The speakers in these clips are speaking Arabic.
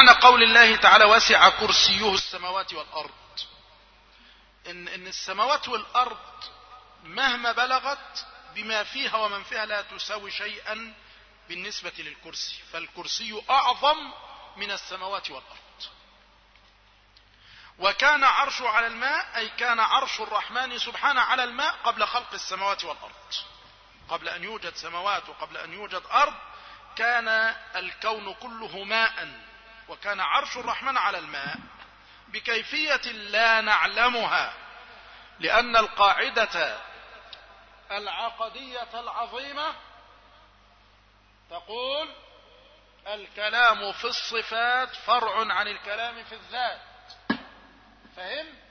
معنى قول الله تعالى وسع كرسيه السماوات والأرض. إن, إن السماوات والأرض مهما بلغت بما فيها ومن فيها لا تساوي شيئا بالنسبة للكرسي فالكرسي أعظم من السماوات والأرض. وكان عرشه على الماء أي كان عرش الرحمن سبحانه على الماء قبل خلق السماوات والأرض. قبل أن يوجد سماوات وقبل أن يوجد أرض كان الكون كله ماء. وكان عرش الرحمن على الماء بكيفية لا نعلمها لأن القاعدة العقدية العظيمة تقول الكلام في الصفات فرع عن الكلام في الذات. فهمت؟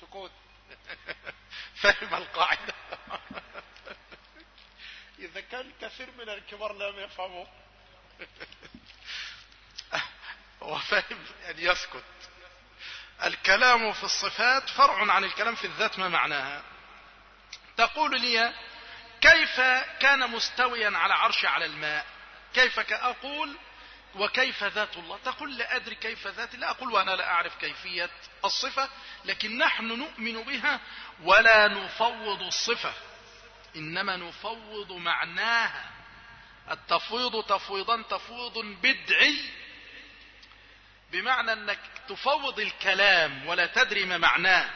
سكوت. فهم القاعدة. إذا كان كثير من الكبار لم يفهموا. هو فهم أن يسكت. الكلام في الصفات فرع عن الكلام في الذات ما معناها. تقول لي كيف كان مستويا على عرش على الماء؟ كيف أقول وكيف ذات الله؟ تقول لا أدري كيف ذات الله أقول وأنا لا أعرف كيفية الصفة لكن نحن نؤمن بها ولا نفوض الصفة إنما نفوض معناها. التفويض تفويضا تفويض بدعي. بمعنى أنك تفوض الكلام ولا تدري ما معناه.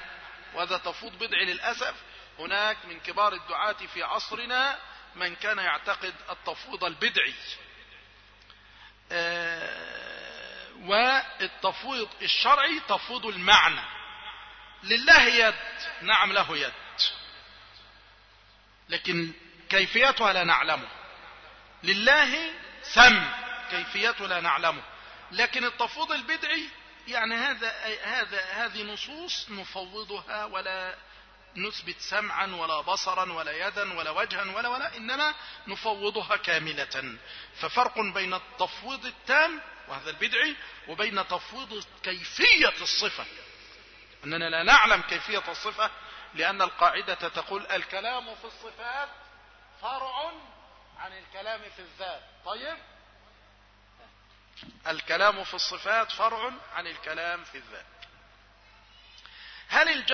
وهذا تفوض بدعي للأسف. هناك من كبار الدعاة في عصرنا من كان يعتقد التفويض البدعي. آه، والتفويض الشرعي تفويض المعنى. لله يد نعم له يد. لكن كيفيتها لا نعلمه. لله سم كيفيته لا نعلمه. لكن التفويض البدعي يعني هذا هذا هذه نصوص نفوضها ولا نثبت سمعا ولا بصرا ولا يدا ولا وجها ولا ولا إنما نفوضها كاملة. ففرق بين التفويض التام وهذا البدعي وبين تفويض كيفية الصفة. أننا لا نعلم كيفية الصفة لأن القاعدة تقول الكلام في الصفات فرع عن الكلام في الذات. طيب؟ الكلام في الصفات فرع عن الكلام في الذات. هل